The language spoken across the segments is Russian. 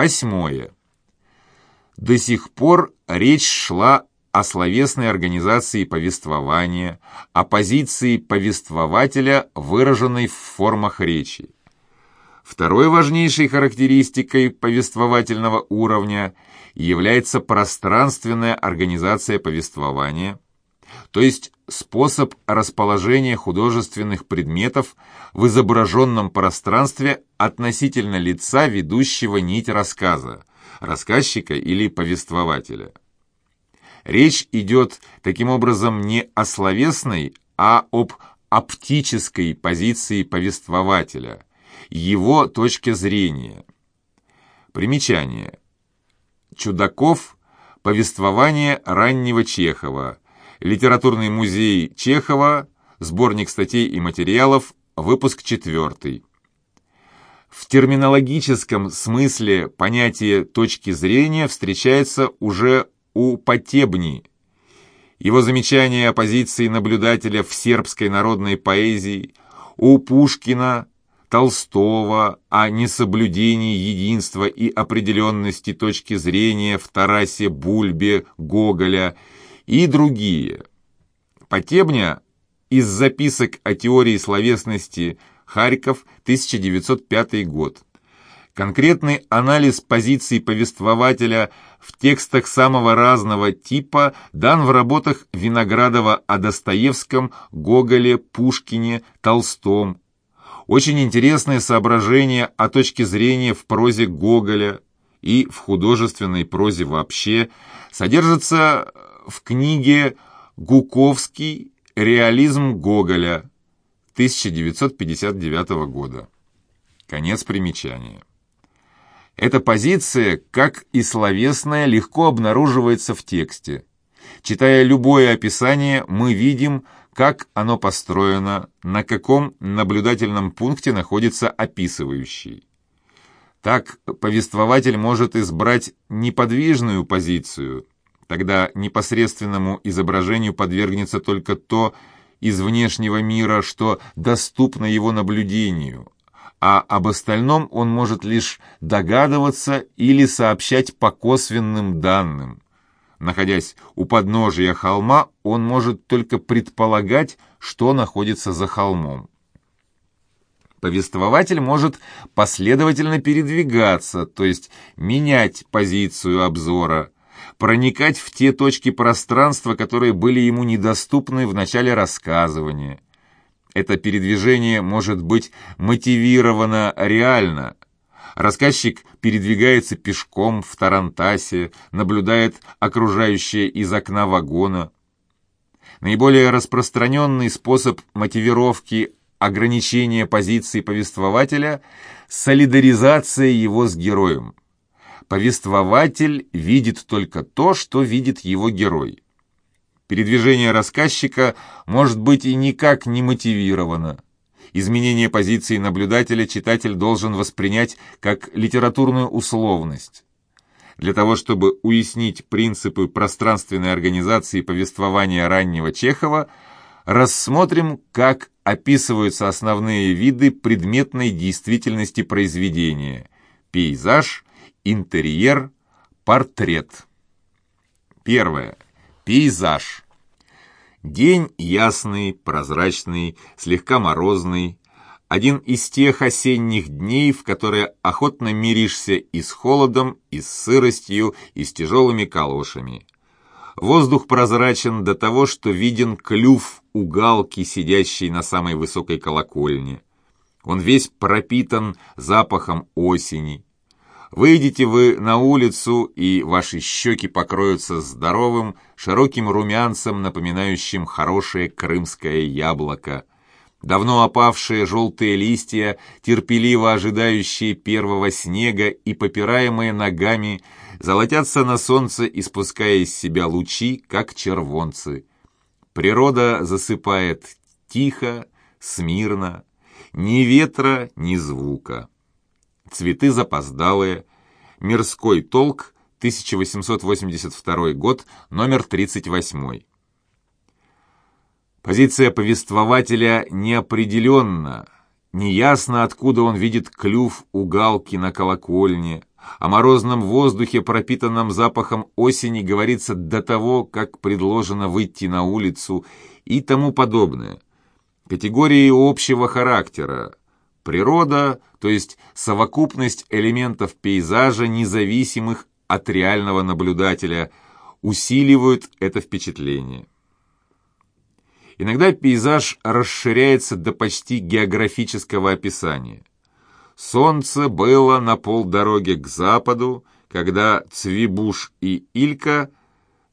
Восьмое. До сих пор речь шла о словесной организации повествования, о позиции повествователя, выраженной в формах речи. Второй важнейшей характеристикой повествовательного уровня является пространственная организация повествования, то есть способ расположения художественных предметов в изображенном пространстве относительно лица ведущего нить рассказа, рассказчика или повествователя. Речь идет таким образом не о словесной, а об оптической позиции повествователя, его точке зрения. Примечание. Чудаков. Повествование раннего Чехова. Литературный музей Чехова. Сборник статей и материалов. Выпуск 4. В терминологическом смысле понятие «точки зрения» встречается уже у Потебни. Его замечания о позиции наблюдателя в сербской народной поэзии, у Пушкина, Толстого о несоблюдении единства и определенности точки зрения в Тарасе Бульбе, Гоголя и другие. Потебня из записок о теории словесности Харьков, 1905 год. Конкретный анализ позиций повествователя в текстах самого разного типа дан в работах Виноградова о Достоевском, Гоголе, Пушкине, Толстом. Очень интересные соображения о точке зрения в прозе Гоголя и в художественной прозе вообще содержатся в книге «Гуковский. Реализм Гоголя» 1959 года. Конец примечания. Эта позиция, как и словесная, легко обнаруживается в тексте. Читая любое описание, мы видим, как оно построено, на каком наблюдательном пункте находится описывающий. Так повествователь может избрать неподвижную позицию, тогда непосредственному изображению подвергнется только то, из внешнего мира, что доступно его наблюдению, а об остальном он может лишь догадываться или сообщать по косвенным данным. Находясь у подножия холма, он может только предполагать, что находится за холмом. Повествователь может последовательно передвигаться, то есть менять позицию обзора, проникать в те точки пространства, которые были ему недоступны в начале рассказывания. Это передвижение может быть мотивировано реально. Рассказчик передвигается пешком в Тарантасе, наблюдает окружающее из окна вагона. Наиболее распространенный способ мотивировки ограничения позиции повествователя – солидаризация его с героем повествователь видит только то, что видит его герой. Передвижение рассказчика может быть и никак не мотивировано. Изменение позиции наблюдателя читатель должен воспринять как литературную условность. Для того, чтобы уяснить принципы пространственной организации повествования раннего Чехова, рассмотрим, как описываются основные виды предметной действительности произведения – пейзаж, Интерьер, портрет. Первое. Пейзаж. День ясный, прозрачный, слегка морозный. Один из тех осенних дней, в которые охотно миришься и с холодом, и с сыростью, и с тяжелыми калошами. Воздух прозрачен до того, что виден клюв у галки, сидящей на самой высокой колокольне. Он весь пропитан запахом осени. Выйдете вы на улицу, и ваши щеки покроются здоровым, широким румянцем, напоминающим хорошее крымское яблоко. Давно опавшие желтые листья, терпеливо ожидающие первого снега и попираемые ногами, золотятся на солнце, испуская из себя лучи, как червонцы. Природа засыпает тихо, смирно, ни ветра, ни звука. Цветы запоздалые. Мирской толк, 1882 год, номер 38. Позиция повествователя неопределенна. Неясно, откуда он видит клюв у галки на колокольне, О морозном воздухе, пропитанном запахом осени, говорится до того, как предложено выйти на улицу и тому подобное. Категории общего характера. Природа, то есть совокупность элементов пейзажа, независимых от реального наблюдателя, усиливают это впечатление. Иногда пейзаж расширяется до почти географического описания. Солнце было на полдороге к западу, когда Цвибуш и Илька,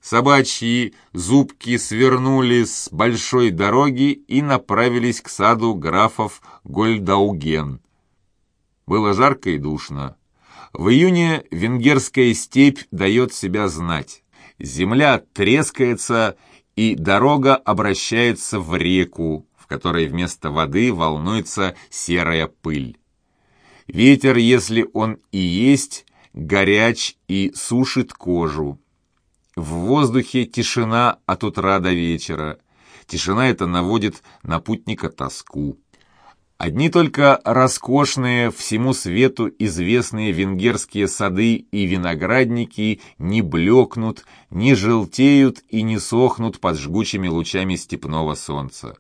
собачьи зубки, свернули с большой дороги и направились к саду графов Гольдауген. Было жарко и душно. В июне венгерская степь дает себя знать. Земля трескается, и дорога обращается в реку, в которой вместо воды волнуется серая пыль. Ветер, если он и есть, горяч и сушит кожу. В воздухе тишина от утра до вечера. Тишина эта наводит на путника тоску. Одни только роскошные, всему свету известные венгерские сады и виноградники не блекнут, не желтеют и не сохнут под жгучими лучами степного солнца.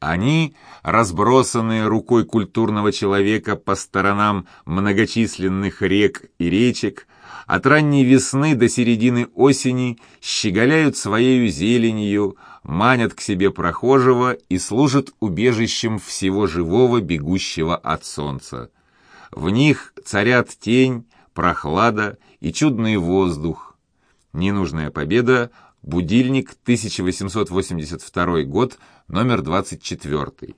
Они, разбросанные рукой культурного человека по сторонам многочисленных рек и речек, от ранней весны до середины осени щеголяют своею зеленью, манят к себе прохожего и служат убежищем всего живого, бегущего от солнца. В них царят тень, прохлада и чудный воздух. Ненужная победа Будильник, 1882 год, номер 24.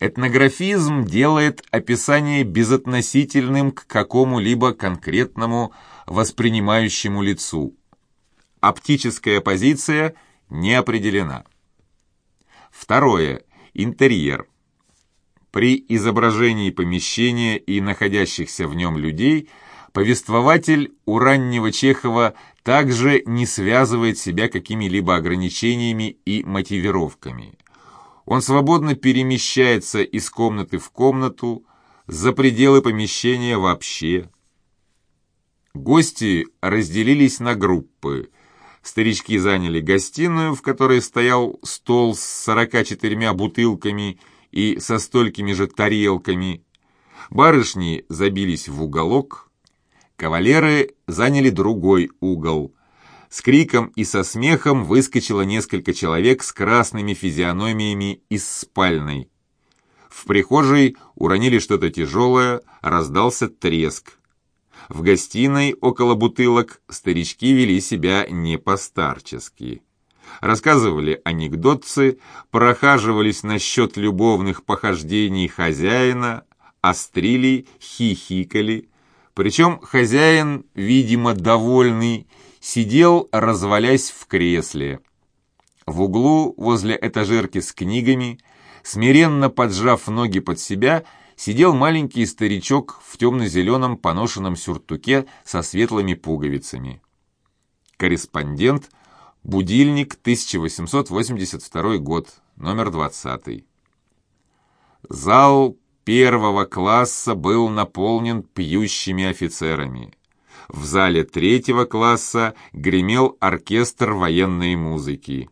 Этнографизм делает описание безотносительным к какому-либо конкретному воспринимающему лицу. Оптическая позиция не определена. Второе. Интерьер. При изображении помещения и находящихся в нем людей – повествователь у раннего Чехова также не связывает себя какими-либо ограничениями и мотивировками. Он свободно перемещается из комнаты в комнату, за пределы помещения вообще. Гости разделились на группы. Старички заняли гостиную, в которой стоял стол с 44 бутылками и со столькими же тарелками. Барышни забились в уголок, Кавалеры заняли другой угол. С криком и со смехом выскочило несколько человек с красными физиономиями из спальной. В прихожей уронили что-то тяжелое, раздался треск. В гостиной около бутылок старички вели себя не постарчески. Рассказывали анекдотцы, прохаживались насчет любовных похождений хозяина, острили, хихикали, причем хозяин, видимо, довольный, сидел, развалясь в кресле. В углу, возле этажерки с книгами, смиренно поджав ноги под себя, сидел маленький старичок в темно-зеленом поношенном сюртуке со светлыми пуговицами. Корреспондент, будильник, 1882 год, номер 20. Зал первого класса был наполнен пьющими офицерами. В зале третьего класса гремел оркестр военной музыки.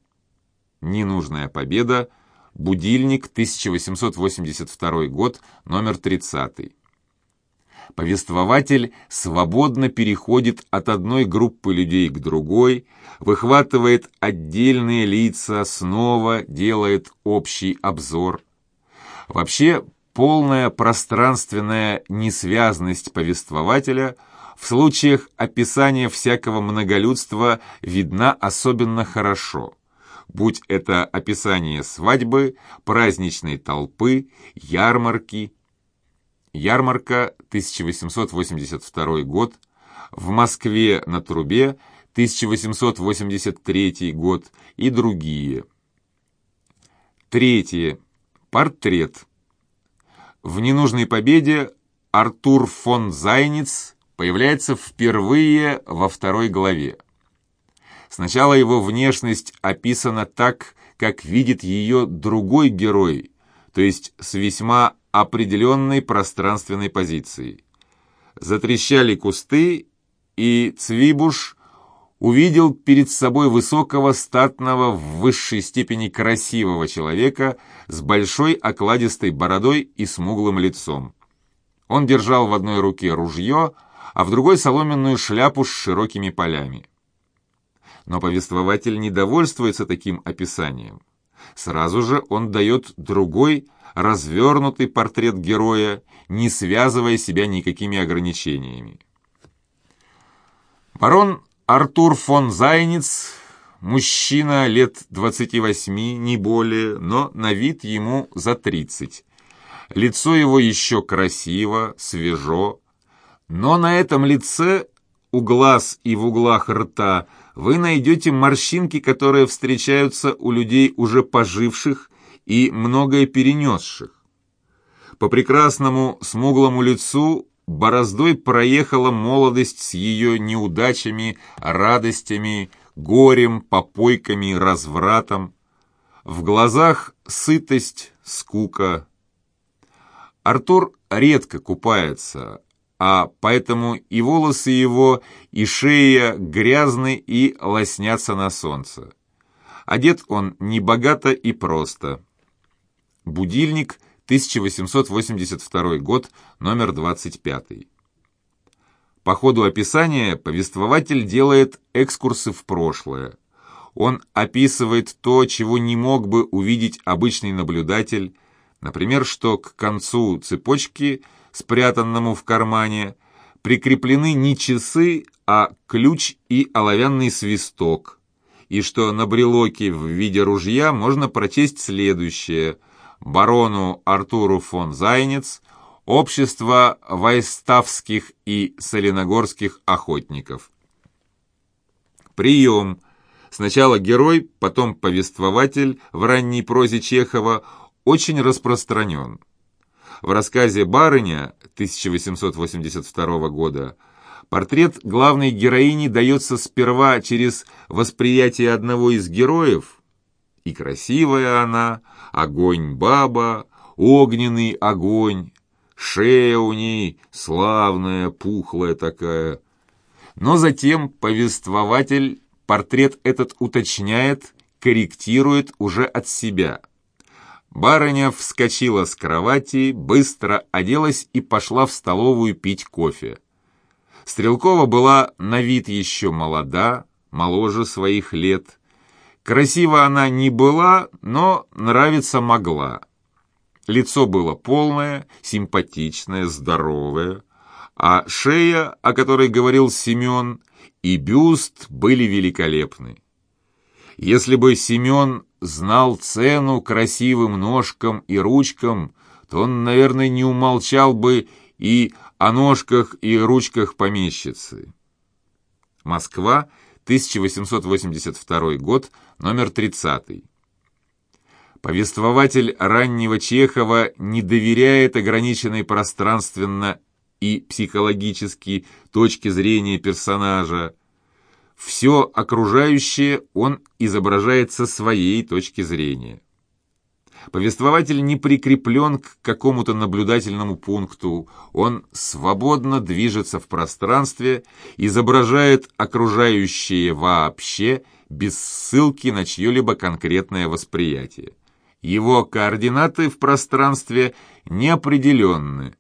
Ненужная победа. Будильник, 1882 год, номер 30. Повествователь свободно переходит от одной группы людей к другой, выхватывает отдельные лица, снова делает общий обзор. Вообще, полная пространственная несвязность повествователя в случаях описания всякого многолюдства видна особенно хорошо, будь это описание свадьбы, праздничной толпы, ярмарки. Ярмарка, 1882 год, в Москве на трубе, 1883 год и другие. Третье. Портрет. В «Ненужной победе» Артур фон Зайниц появляется впервые во второй главе. Сначала его внешность описана так, как видит ее другой герой, то есть с весьма определенной пространственной позицией. Затрещали кусты, и Цвибуш увидел перед собой высокого, статного, в высшей степени красивого человека с большой окладистой бородой и смуглым лицом. Он держал в одной руке ружье, а в другой соломенную шляпу с широкими полями. Но повествователь не довольствуется таким описанием. Сразу же он дает другой, развернутый портрет героя, не связывая себя никакими ограничениями. Барон Артур фон Зайниц, мужчина лет 28, не более, но на вид ему за 30. Лицо его еще красиво, свежо, но на этом лице у глаз и в углах рта вы найдете морщинки, которые встречаются у людей уже поживших и многое перенесших. По прекрасному смуглому лицу бороздой проехала молодость с ее неудачами, радостями, горем, попойками, развратом. В глазах сытость, скука. Артур редко купается, а поэтому и волосы его, и шея грязны и лоснятся на солнце. Одет он небогато и просто. Будильник, 1882 год, номер 25. По ходу описания повествователь делает экскурсы в прошлое. Он описывает то, чего не мог бы увидеть обычный наблюдатель, например, что к концу цепочки – спрятанному в кармане, прикреплены не часы, а ключ и оловянный свисток, и что на брелоке в виде ружья можно прочесть следующее «Барону Артуру фон Зайнец, Общество вайставских и соленогорских охотников». Прием. Сначала герой, потом повествователь в ранней прозе Чехова очень распространен. В рассказе «Барыня» 1882 года портрет главной героини дается сперва через восприятие одного из героев, и красивая она, огонь-баба, огненный огонь, шея у ней славная, пухлая такая. Но затем повествователь портрет этот уточняет, корректирует уже от себя – Барыня вскочила с кровати, быстро оделась и пошла в столовую пить кофе. Стрелкова была на вид еще молода, моложе своих лет. Красива она не была, но нравиться могла. Лицо было полное, симпатичное, здоровое, а шея, о которой говорил Семен, и бюст были великолепны. Если бы Семен знал цену красивым ножкам и ручкам, то он, наверное, не умолчал бы и о ножках и ручках помещицы. Москва, 1882 год, номер 30. Повествователь раннего Чехова не доверяет ограниченной пространственно и психологически точке зрения персонажа, все окружающее он изображает со своей точки зрения. Повествователь не прикреплен к какому-то наблюдательному пункту, он свободно движется в пространстве, изображает окружающее вообще, без ссылки на чье-либо конкретное восприятие. Его координаты в пространстве неопределенны,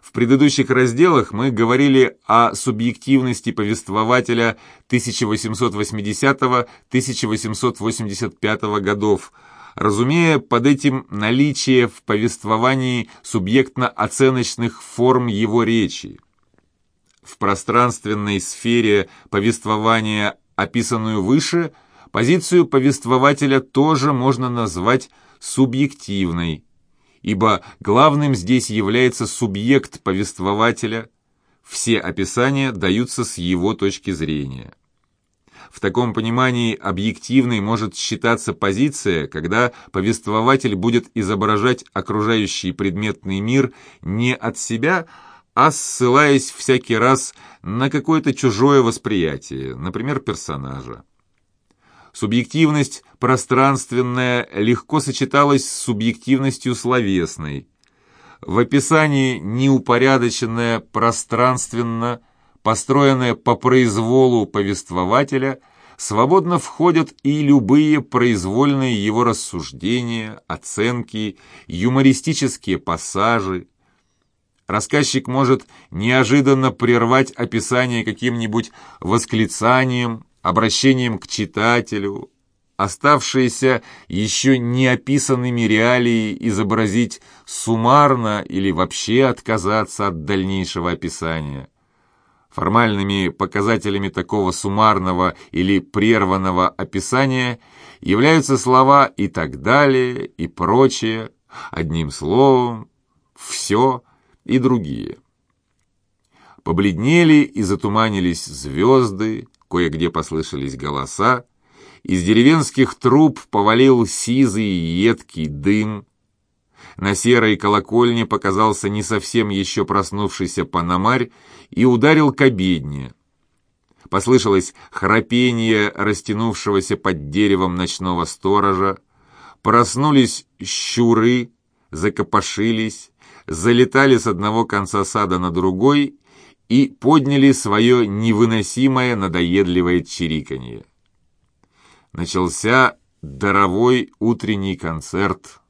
в предыдущих разделах мы говорили о субъективности повествователя 1880-1885 годов, разумея под этим наличие в повествовании субъектно-оценочных форм его речи. В пространственной сфере повествования, описанную выше, позицию повествователя тоже можно назвать субъективной – ибо главным здесь является субъект повествователя, все описания даются с его точки зрения. В таком понимании объективной может считаться позиция, когда повествователь будет изображать окружающий предметный мир не от себя, а ссылаясь всякий раз на какое-то чужое восприятие, например, персонажа. Субъективность пространственная легко сочеталась с субъективностью словесной. в описании неупорядоченное пространственно, построенное по произволу повествователя, свободно входят и любые произвольные его рассуждения, оценки, юмористические пассажи. Рассказчик может неожиданно прервать описание каким-нибудь восклицанием, обращением к читателю, оставшиеся еще не описанными реалии изобразить суммарно или вообще отказаться от дальнейшего описания. Формальными показателями такого суммарного или прерванного описания являются слова «и так далее» и прочее, одним словом, «все» и другие. Побледнели и затуманились звезды, кое-где послышались голоса, из деревенских труб повалил сизый едкий дым, на серой колокольне показался не совсем еще проснувшийся панамарь и ударил к обедне. Послышалось храпение растянувшегося под деревом ночного сторожа, проснулись щуры, закопошились, залетали с одного конца сада на другой и подняли свое невыносимое надоедливое чириканье. Начался даровой утренний концерт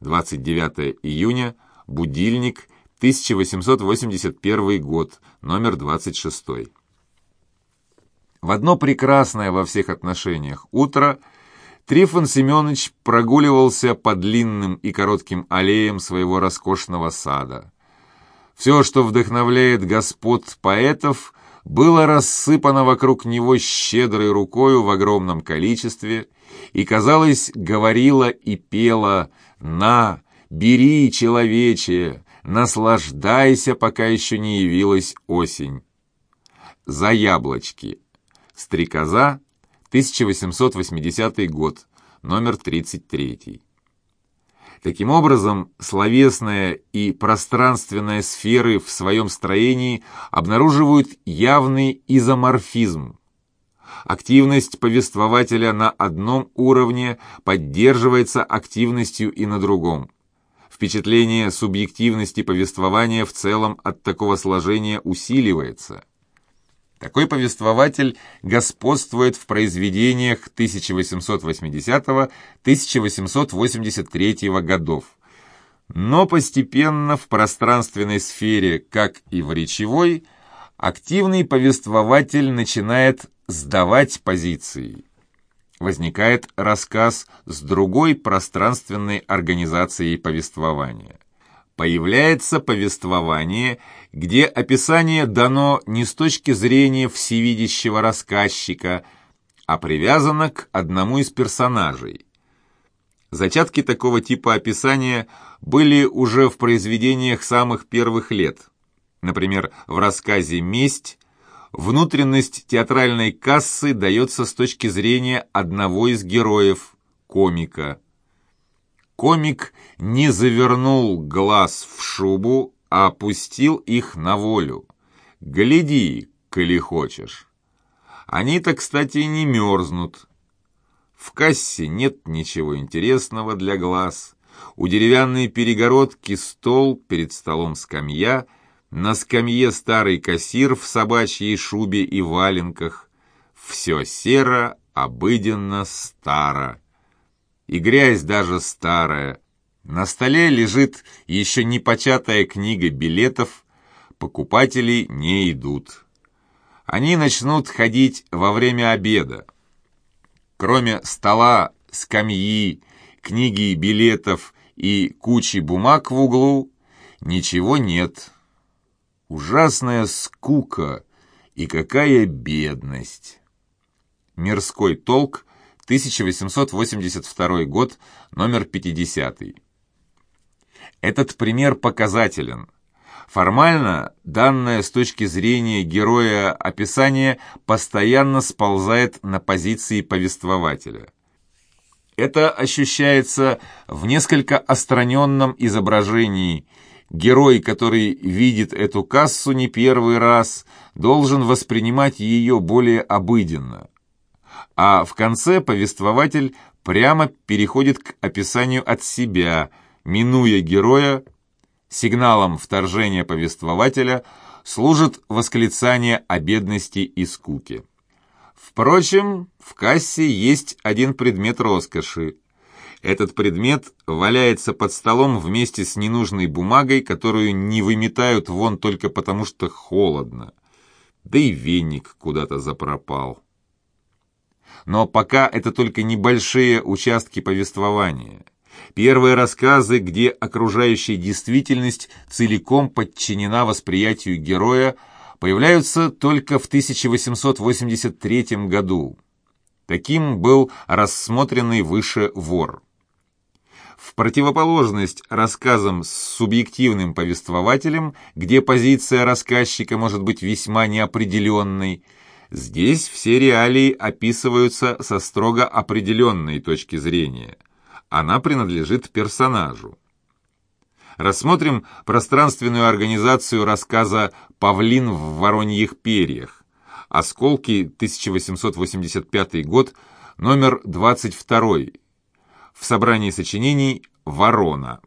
29 июня, будильник, 1881 год, номер 26. В одно прекрасное во всех отношениях утро Трифон Семенович прогуливался по длинным и коротким аллеям своего роскошного сада. Все, что вдохновляет господ поэтов, было рассыпано вокруг него щедрой рукою в огромном количестве и, казалось, говорила и пела «На, бери, человече, наслаждайся, пока еще не явилась осень». «За яблочки». Стрекоза, 1880 год, номер 33. Таким образом, словесная и пространственная сферы в своем строении обнаруживают явный изоморфизм, Активность повествователя на одном уровне поддерживается активностью и на другом. Впечатление субъективности повествования в целом от такого сложения усиливается. Такой повествователь господствует в произведениях 1880-1883 годов. Но постепенно в пространственной сфере, как и в речевой, активный повествователь начинает сдавать позиции. Возникает рассказ с другой пространственной организацией повествования. Появляется повествование, где описание дано не с точки зрения всевидящего рассказчика, а привязано к одному из персонажей. Зачатки такого типа описания были уже в произведениях самых первых лет. Например, в рассказе «Месть» Внутренность театральной кассы дается с точки зрения одного из героев, комика. Комик не завернул глаз в шубу, а опустил их на волю. Гляди, коли хочешь. Они-то, кстати, не мерзнут. В кассе нет ничего интересного для глаз. У деревянной перегородки стол, перед столом скамья — на скамье старый кассир в собачьей шубе и валенках. Все серо, обыденно, старо. И грязь даже старая. На столе лежит еще не початая книга билетов. Покупатели не идут. Они начнут ходить во время обеда. Кроме стола, скамьи, книги билетов и кучи бумаг в углу, ничего нет. Ужасная скука и какая бедность. Мирской толк, 1882 год, номер 50. Этот пример показателен. Формально, данное с точки зрения героя описание постоянно сползает на позиции повествователя. Это ощущается в несколько остраненном изображении – Герой, который видит эту кассу не первый раз, должен воспринимать ее более обыденно. А в конце повествователь прямо переходит к описанию от себя, минуя героя, Сигналом вторжения повествователя служит восклицание о бедности и скуке. Впрочем, в кассе есть один предмет роскоши. Этот предмет валяется под столом вместе с ненужной бумагой, которую не выметают вон только потому, что холодно. Да и веник куда-то запропал. Но пока это только небольшие участки повествования. Первые рассказы, где окружающая действительность целиком подчинена восприятию героя, появляются только в 1883 году. Таким был рассмотренный выше вор. В противоположность рассказам с субъективным повествователем, где позиция рассказчика может быть весьма неопределенной, здесь все реалии описываются со строго определенной точки зрения. Она принадлежит персонажу. Рассмотрим пространственную организацию рассказа «Павлин в вороньих перьях». Осколки, 1885 год, номер 22 в собрании сочинений «Ворона».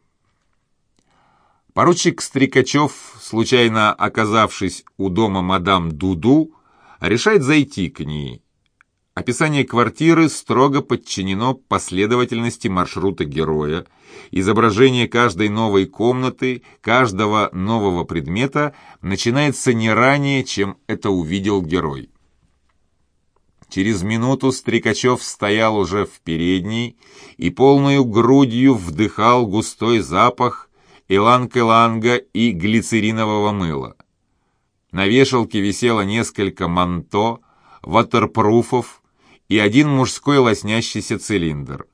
Поручик Стрикачев, случайно оказавшись у дома мадам Дуду, решает зайти к ней. Описание квартиры строго подчинено последовательности маршрута героя. Изображение каждой новой комнаты, каждого нового предмета начинается не ранее, чем это увидел герой. Через минуту Стрекачев стоял уже в передней и полную грудью вдыхал густой запах иланг-иланга и глицеринового мыла. На вешалке висело несколько манто, ватерпруфов и один мужской лоснящийся цилиндр.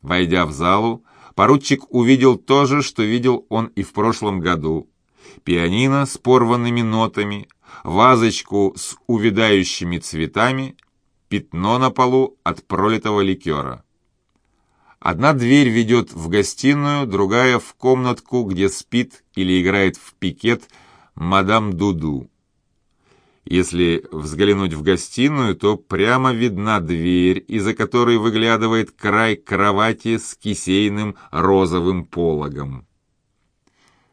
Войдя в залу, поручик увидел то же, что видел он и в прошлом году. Пианино с порванными нотами, вазочку с увядающими цветами пятно на полу от пролитого ликера. Одна дверь ведет в гостиную, другая в комнатку, где спит или играет в пикет мадам Дуду. Если взглянуть в гостиную, то прямо видна дверь, из-за которой выглядывает край кровати с кисейным розовым пологом.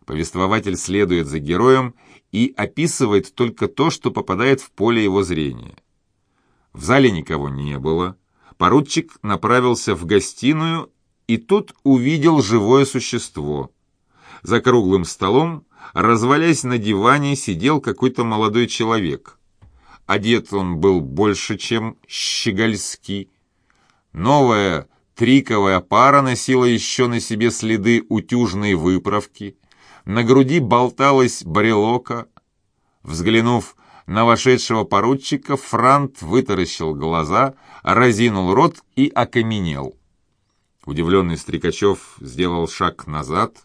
Повествователь следует за героем и описывает только то, что попадает в поле его зрения. В зале никого не было. Поручик направился в гостиную и тут увидел живое существо. За круглым столом, развалясь на диване, сидел какой-то молодой человек. Одет он был больше, чем щегольский. Новая триковая пара носила еще на себе следы утюжной выправки. На груди болталась брелока. Взглянув на вошедшего поручика Франт вытаращил глаза, разинул рот и окаменел. Удивленный Стрекачев сделал шаг назад.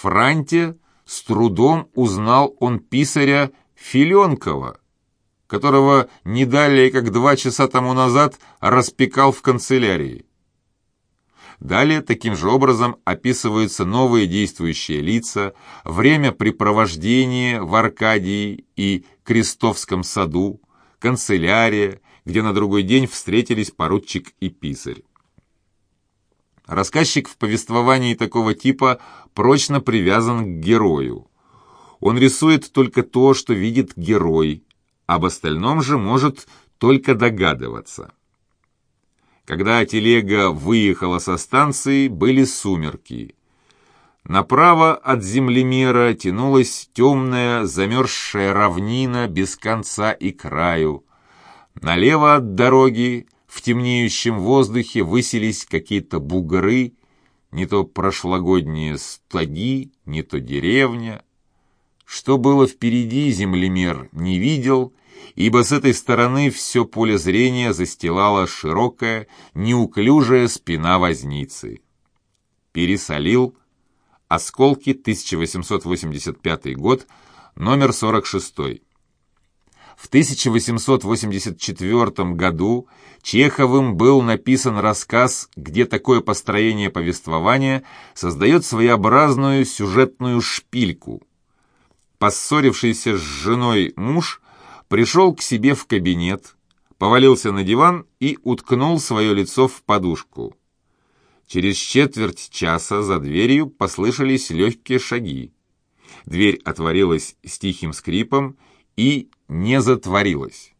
Франте с трудом узнал он писаря Филенкова, которого не далее, как два часа тому назад, распекал в канцелярии. Далее таким же образом описываются новые действующие лица, время препровождения в Аркадии и Крестовском саду, канцелярия, где на другой день встретились поручик и писарь. Рассказчик в повествовании такого типа прочно привязан к герою. Он рисует только то, что видит герой, об остальном же может только догадываться. Когда телега выехала со станции, были сумерки. Направо от землемера тянулась темная замерзшая равнина без конца и краю. Налево от дороги в темнеющем воздухе высились какие-то бугры, не то прошлогодние стаги, не то деревня. Что было впереди, землемер не видел, ибо с этой стороны все поле зрения застилала широкая, неуклюжая спина возницы. Пересолил. Осколки, 1885 год, номер 46. В 1884 году Чеховым был написан рассказ, где такое построение повествования создает своеобразную сюжетную шпильку. Поссорившийся с женой муж пришел к себе в кабинет, повалился на диван и уткнул свое лицо в подушку. Через четверть часа за дверью послышались легкие шаги. Дверь отворилась с тихим скрипом и не затворилась.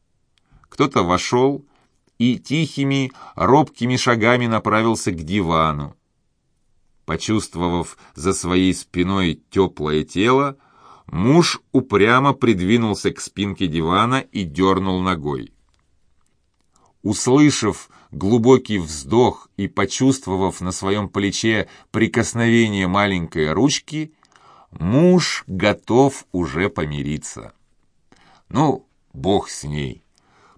Кто-то вошел и тихими, робкими шагами направился к дивану. Почувствовав за своей спиной теплое тело, муж упрямо придвинулся к спинке дивана и дернул ногой. Услышав глубокий вздох и почувствовав на своем плече прикосновение маленькой ручки, муж готов уже помириться. Ну, бог с ней.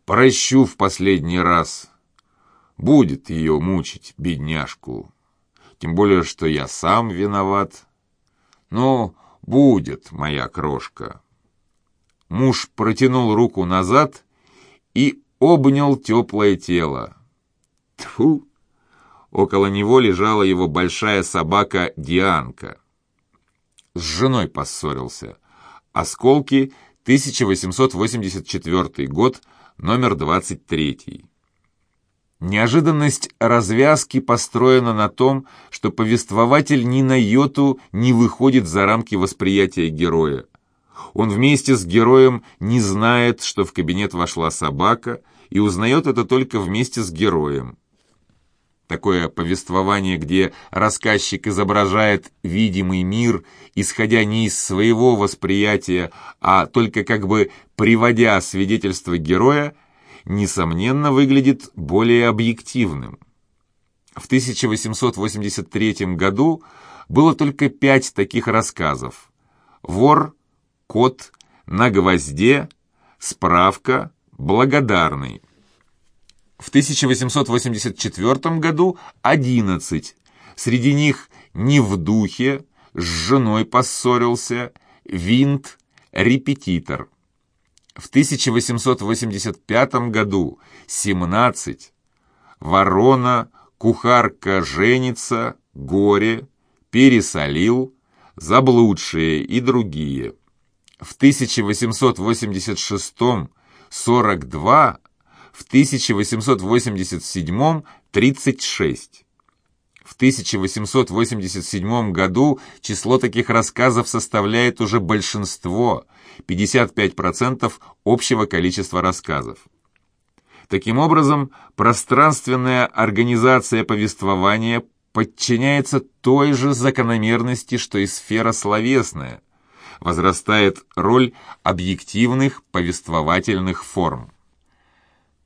Прощу в последний раз. Будет ее мучить, бедняжку. Тем более, что я сам виноват. Ну, будет, моя крошка. Муж протянул руку назад и обнял теплое тело. Тьфу! Около него лежала его большая собака Дианка. С женой поссорился. Осколки, 1884 год, номер 23. Неожиданность развязки построена на том, что повествователь ни на йоту не выходит за рамки восприятия героя. Он вместе с героем не знает, что в кабинет вошла собака, и узнает это только вместе с героем. Такое повествование, где рассказчик изображает видимый мир, исходя не из своего восприятия, а только как бы приводя свидетельство героя, несомненно выглядит более объективным. В 1883 году было только пять таких рассказов. «Вор», «Кот», «На гвозде», «Справка», «Благодарный». В 1884 году 11. Среди них «Не в духе», «С женой поссорился», «Винт», «Репетитор». В 1885 году 17. «Ворона», «Кухарка женится», «Горе», «Пересолил», «Заблудшие» и другие. В 1886 42 в 1887 36. В 1887 году число таких рассказов составляет уже большинство, 55% общего количества рассказов. Таким образом, пространственная организация повествования подчиняется той же закономерности, что и сфера словесная. Возрастает роль объективных повествовательных форм.